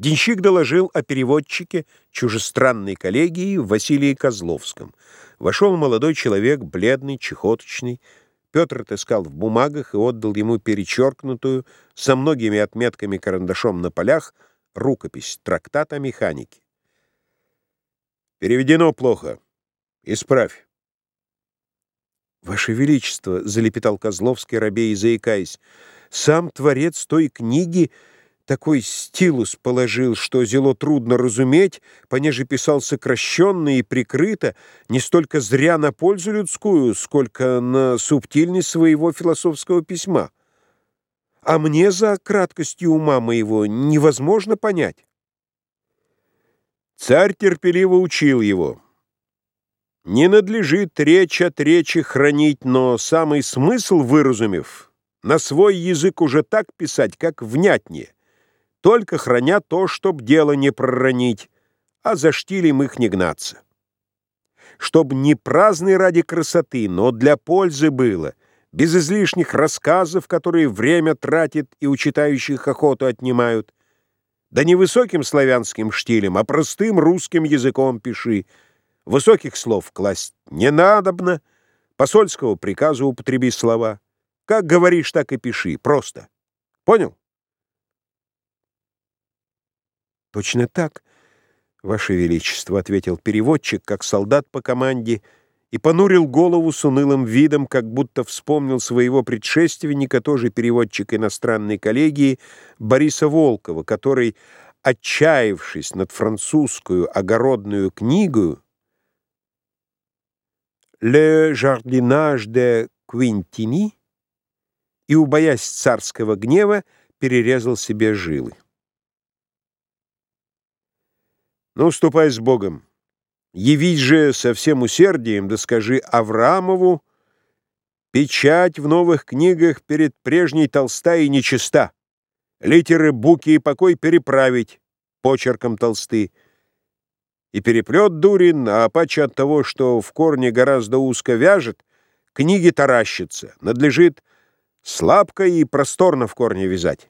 Денщик доложил о переводчике чужестранной коллегии Василии Козловском. Вошел молодой человек, бледный, чехоточный. Петр отыскал в бумагах и отдал ему перечеркнутую, со многими отметками карандашом на полях, рукопись, трактат о механике. «Переведено плохо. Исправь». «Ваше Величество», — залепетал Козловский, рабей заикаясь, — «сам творец той книги такой стилус положил, что зело трудно разуметь, понеже писал сокращенно и прикрыто, не столько зря на пользу людскую, сколько на субтильность своего философского письма. А мне за краткостью ума моего невозможно понять. Царь терпеливо учил его. Не надлежит речь от речи хранить, но самый смысл выразумев, на свой язык уже так писать, как внятнее только храня то, чтоб дело не проронить, а за штилем их не гнаться. Чтоб не праздный ради красоты, но для пользы было, без излишних рассказов, которые время тратит и у читающих охоту отнимают. Да не высоким славянским штилем, а простым русским языком пиши. Высоких слов класть не надобно, посольского приказа употреби слова. Как говоришь, так и пиши, просто. Понял? «Точно так, Ваше Величество», — ответил переводчик, как солдат по команде, и понурил голову с унылым видом, как будто вспомнил своего предшественника, тоже переводчик иностранной коллегии, Бориса Волкова, который, отчаявшись над французскую огородную книгу «Le jardinage de Quintini» и, убоясь царского гнева, перерезал себе жилы. Ну, ступай с Богом. Явись же со всем усердием, да скажи Авраамову, печать в новых книгах перед прежней толста и нечиста, литеры, буки и покой переправить почерком толсты. И переплет дурин, а паче от того, что в корне гораздо узко вяжет, книги таращится, надлежит слабко и просторно в корне вязать.